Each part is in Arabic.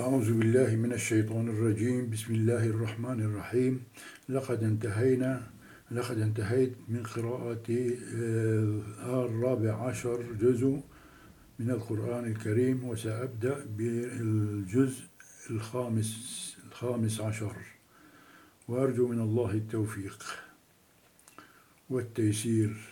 أعوذ بالله من الشيطان الرجيم. بسم الله الرحمن الرحيم. لقد انتهينا لقد انتهيت من قراءة آه، الرابع عشر جزء من القرآن الكريم وسأبدأ بالجزء الخامس الخامس عشر. وأرجو من الله التوفيق والتيسير.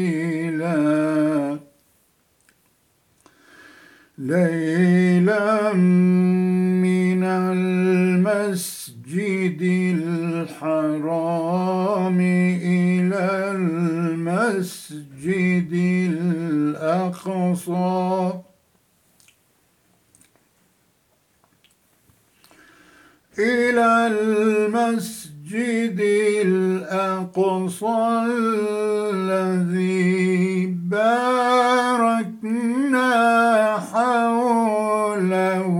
ليلا من المسجد الحرام إلى المسجد الأقصى. إلى المسجد الأقصى الذي باركنا حوله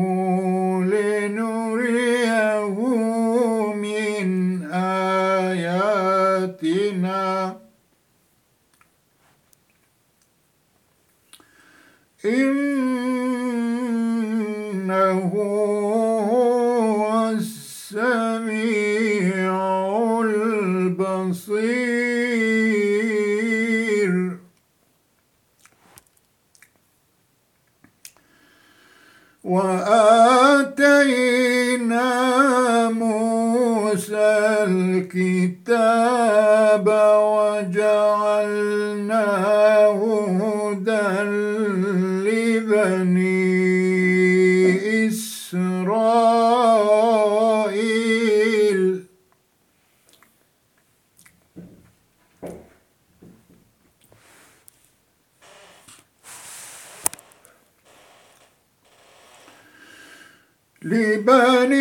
لنريه من آياتنا. إنه وآتينا موسى الكتاب وجعلناه لبني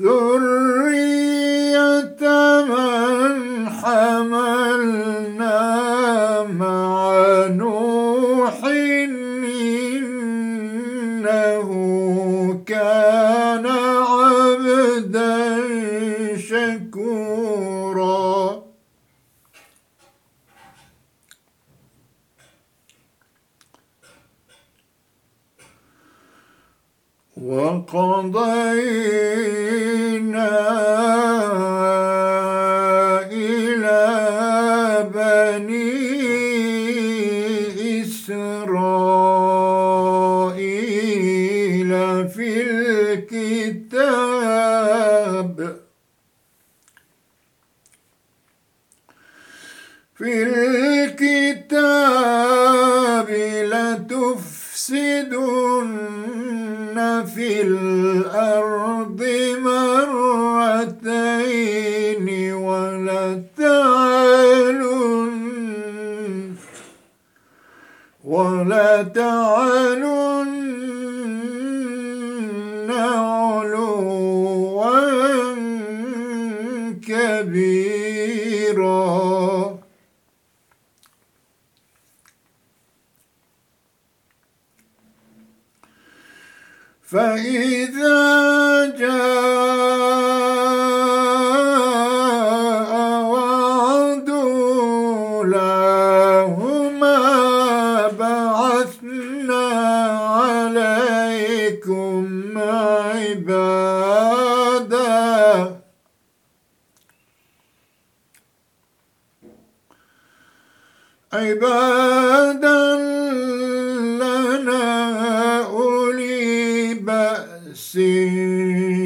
Oh. علوا كبيرا. فإذا جاء عبادا لنا أولي بأس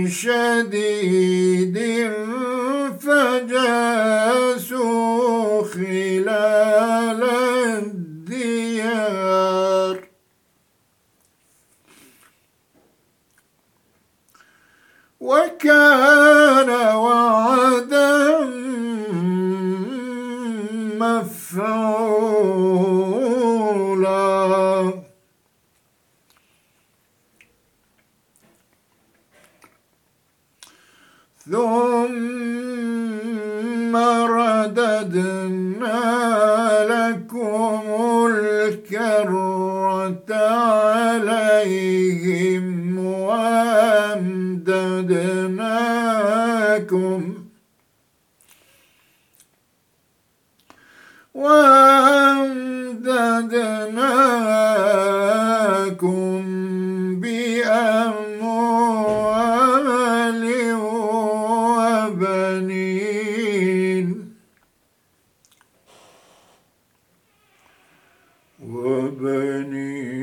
شديد وبنين.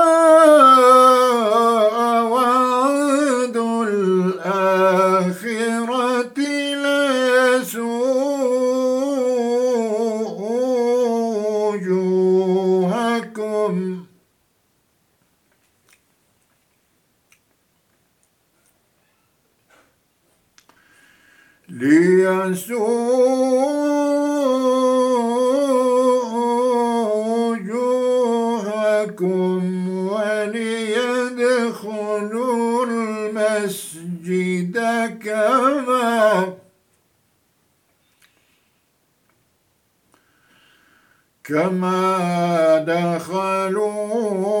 ليسوء وجوهكم وليدخلوا المسجد كما كما دخلوه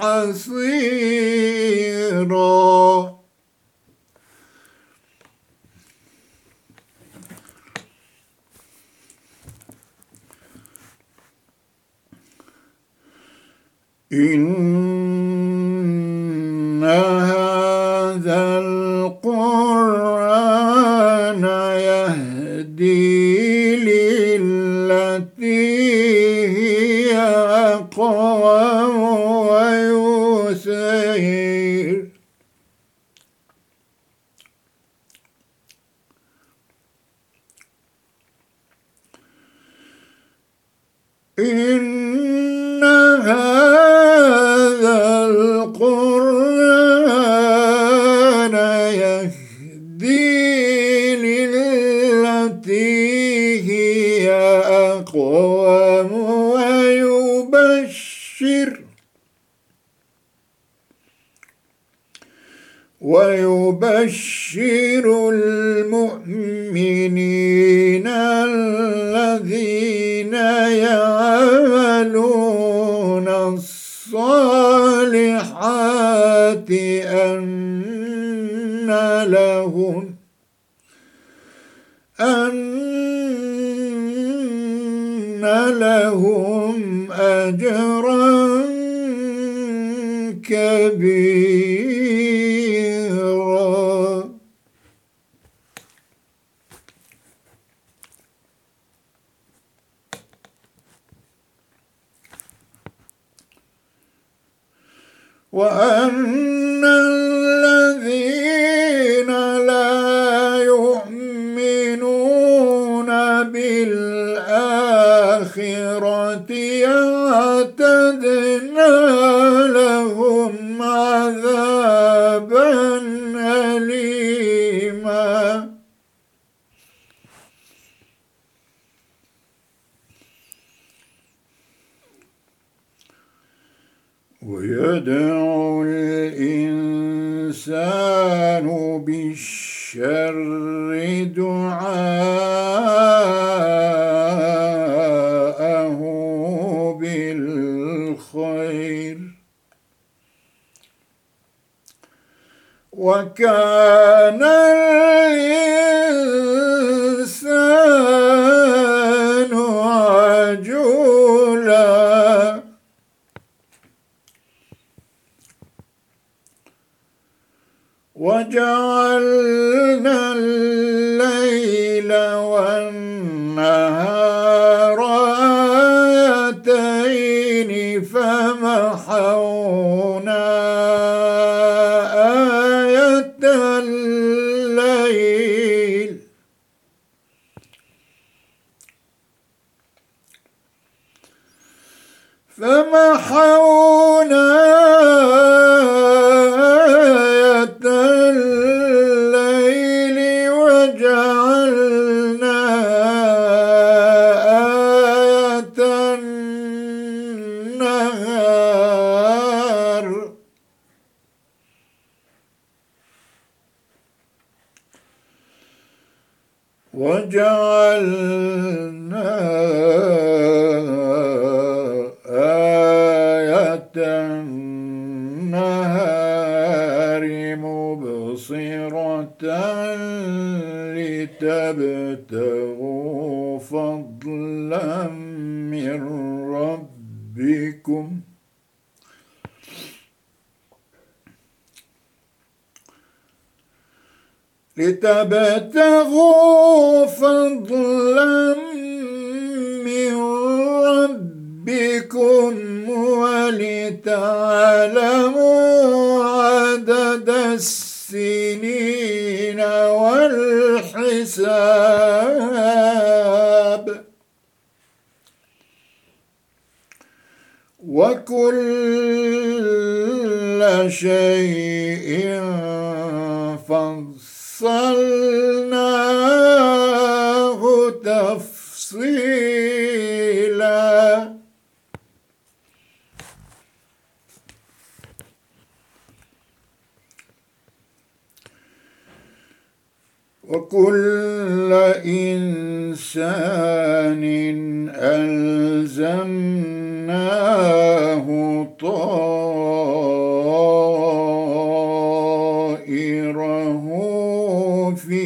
حصيرا إن هذا القرآن يهدي للتي هي أقوم وأن ويدعو الإنسان بالشر دعاءه بالخير. وكان وجعلنا الليل والنهار لتبتغوا فضلا من ربكم. لتبتغوا فضلا من ربكم ولتعلموا عدد السنين. والحساب. وكل شيء فصلناه. وكل إنسان ألزمناه طائره في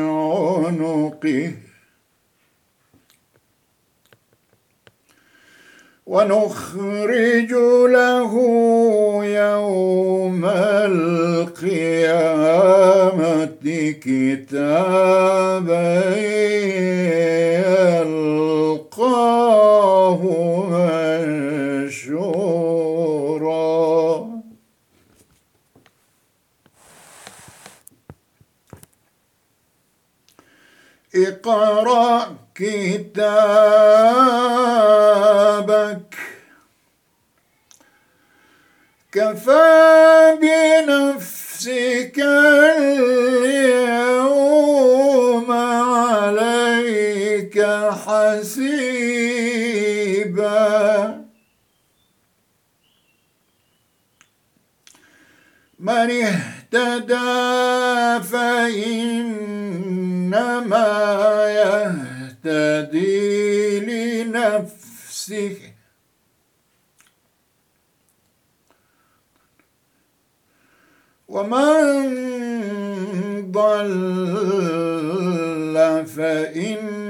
عنقه. ونخرج كتابا يلقاه منشورا. اقرأ كتابك. كفى بنفسك اليوم من اهتدى فإنما يهتدي لنفسه. ومن ضل فإنما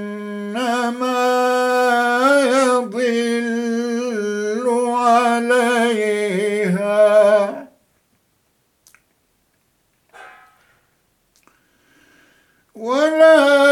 ولا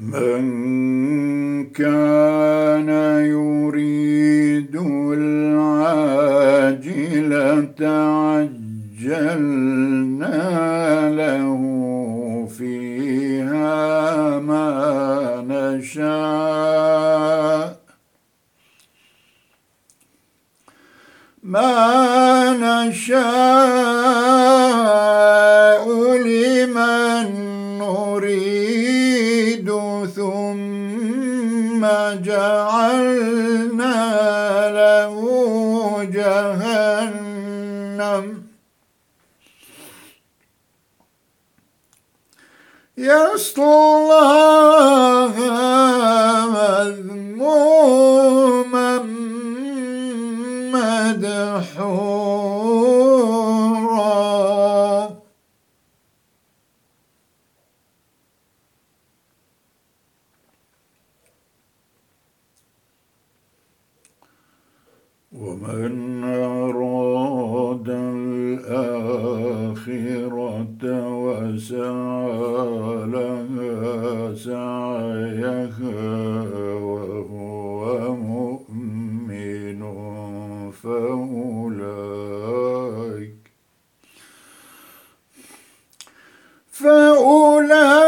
من كان يريد العاجلة الآخرة وسعى لها سعيها وهو مؤمن فأولئك فأولئك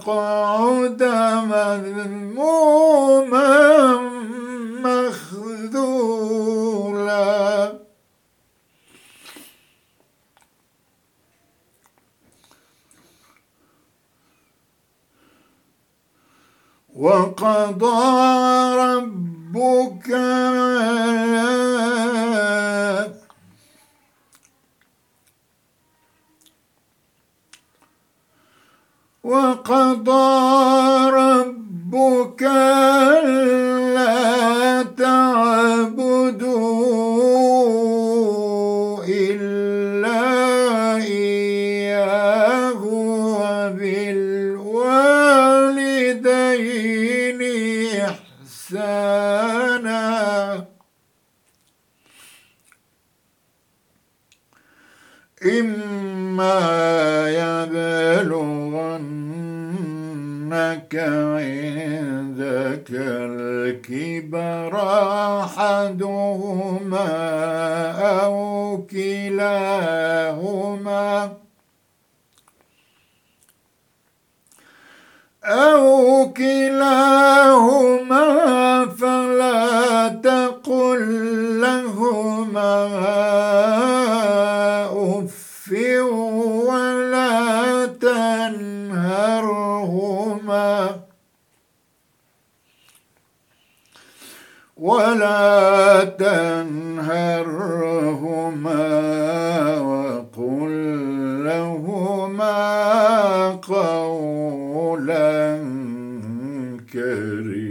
فتقعد مذموما مخذولا. وقضى عندك الكبر أحدهما أو كلاهما أو كلاهما فلا تقل لهما أف ولا تنهرهما ولا تنهرهما وقل لهما قولا كريما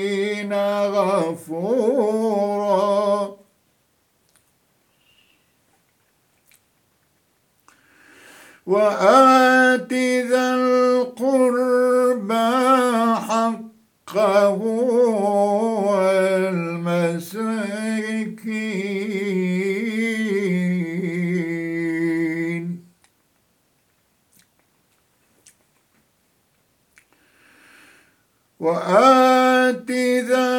غفورا. وآت ذا القربى حقه والمساكين. وآت ذا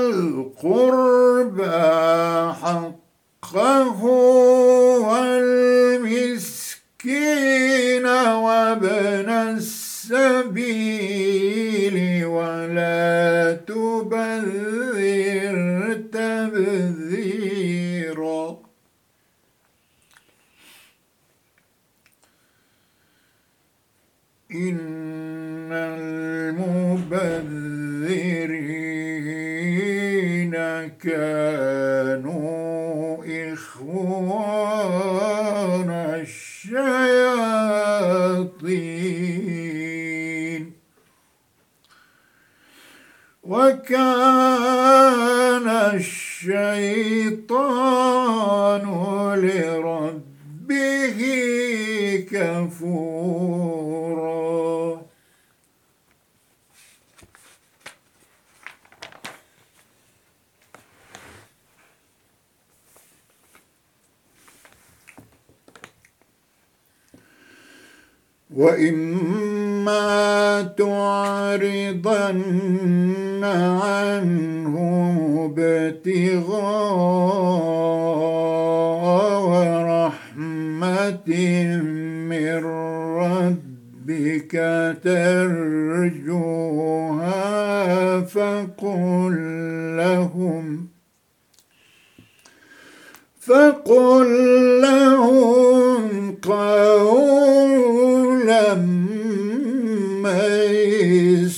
القربى حقه. الشياطين وإما تعرضن عنهم ابتغاء ورحمة من ربك ترجوها فقل لهم فقل لهم قولا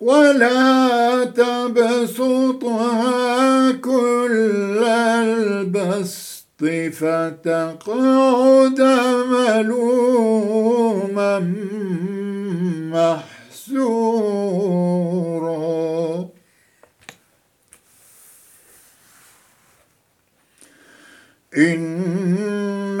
ولا تبسطها كل البسط فتقعد ملوما محسورا. إن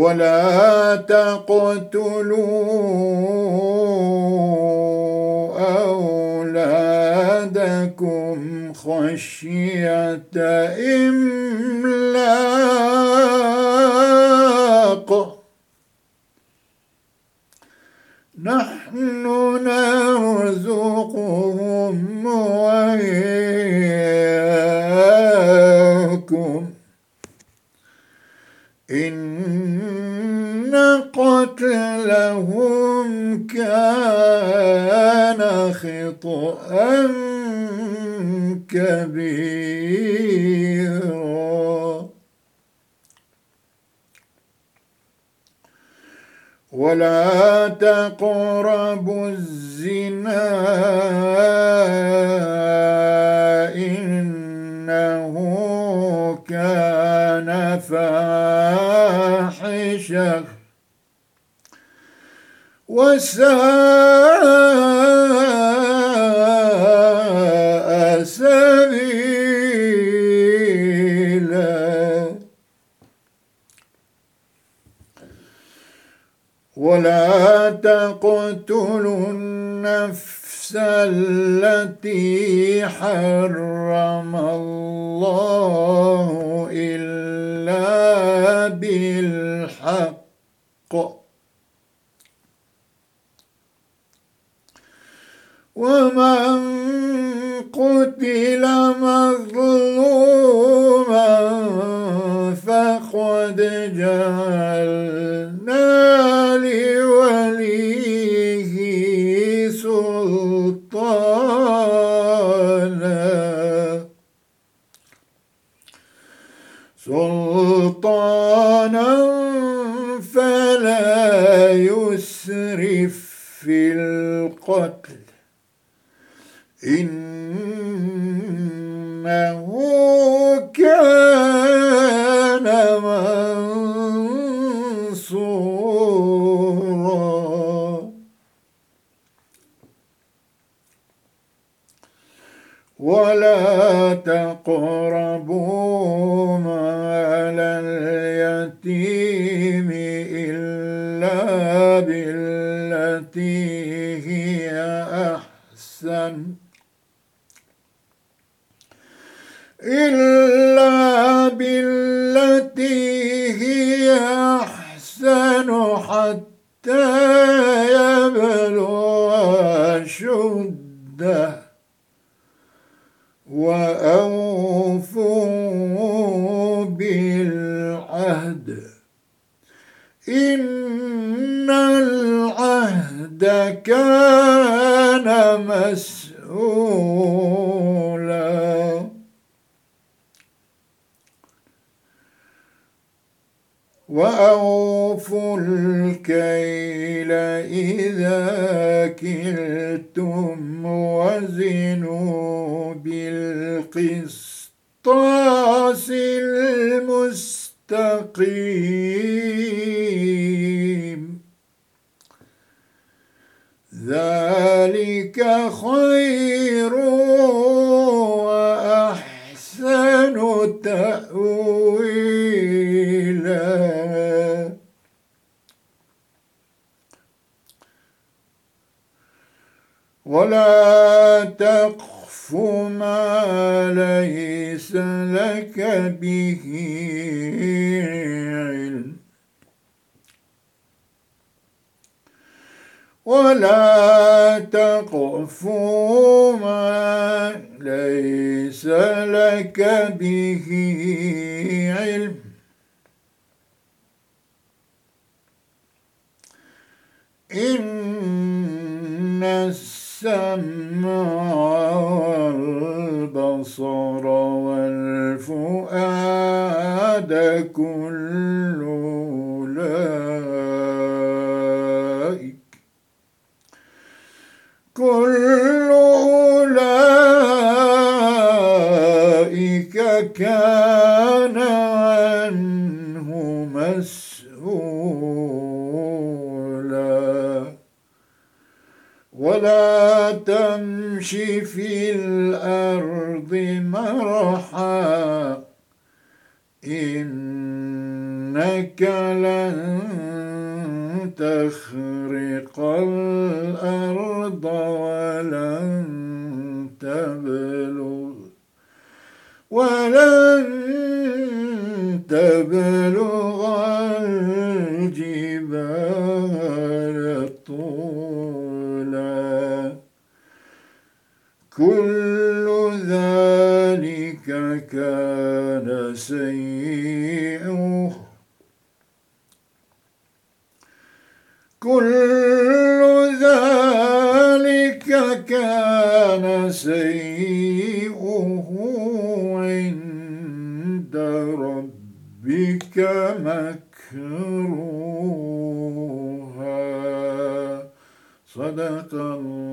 ولا تقتلوا أولادكم خشية إملاق نحن نرزقهم وإياكم إن قتلهم كان خطأ كبيرا. ولا تقربوا الزنا إنه كان فاحشة وساء سبيلا. ولا تقتلوا النفس التي حرم الله إلا بالحق. ومن قتل مظلوما فقد جعلنا عده وأوفوا بالعهد. إن العهد كان مسؤولاً. وأوفوا الكيل إذا كلتم وزنوا بالقسطاس المستقيم. ذلك خير وأحسن تأويلا ولا تقف ما ليس لك به علم. ولا تقف ما ليس لك به علم. إن السمع والبصر والفؤاد كل أولئك كل أولئك كان عنه مسؤولا ولا تمش في الأرض مرحا. إنك لن تخرق الأرض ولن تبلغ ولن تبلغ الجبال طولا كل ذلك كان سيئه. كل ذلك كان سيئه عند ربك مكروها. صدق الله.